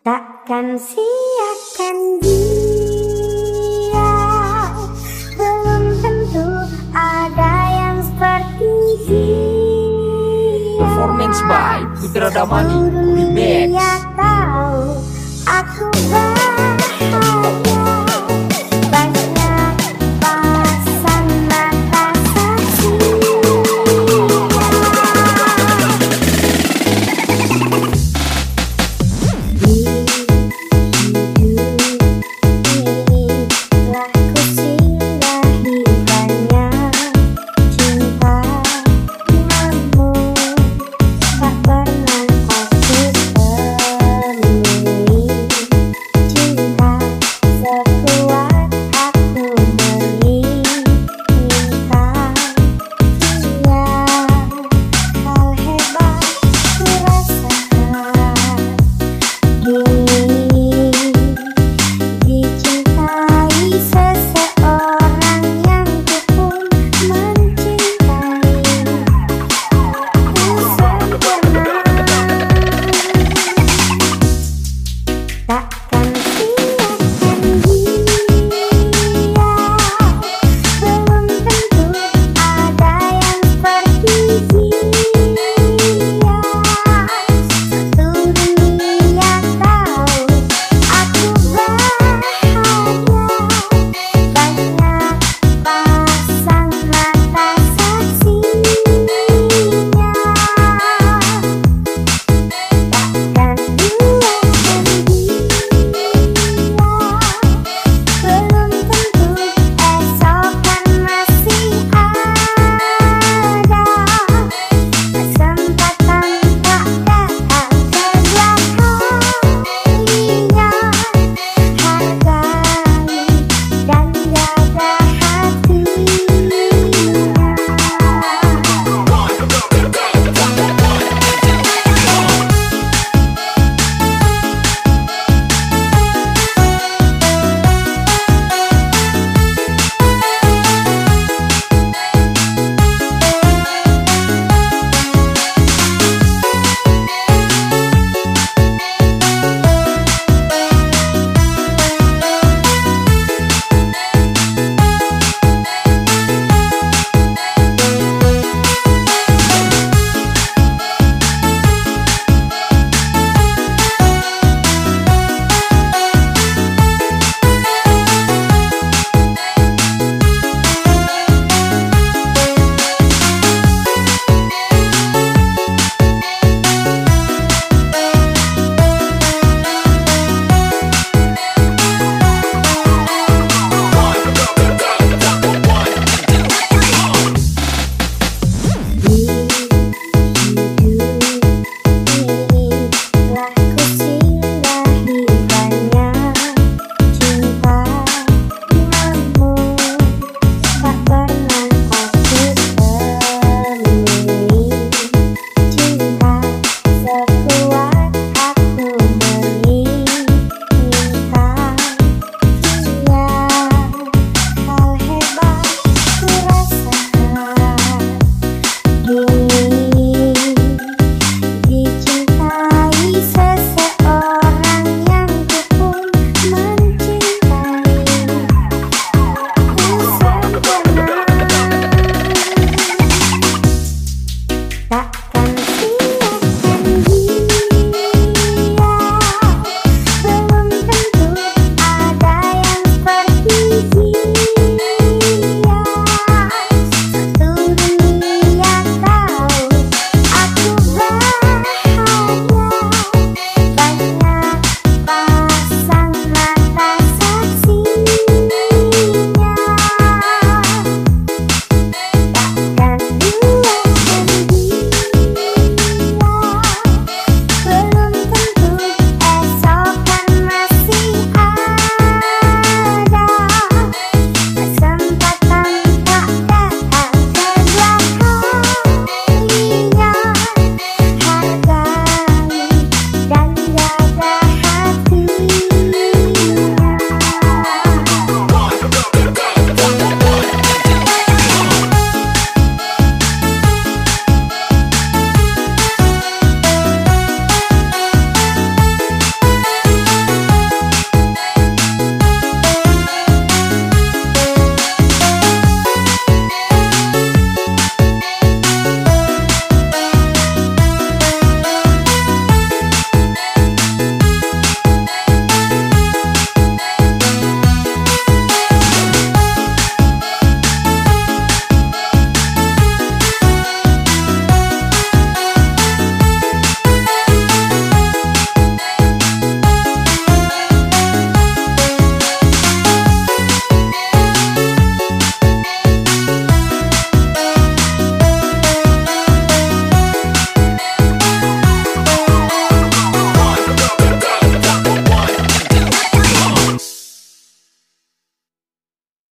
Takkan siakan dia. Belum tentu ada yang seperti dia. Performance by Putra Damani Remix. Tahu aku Dạ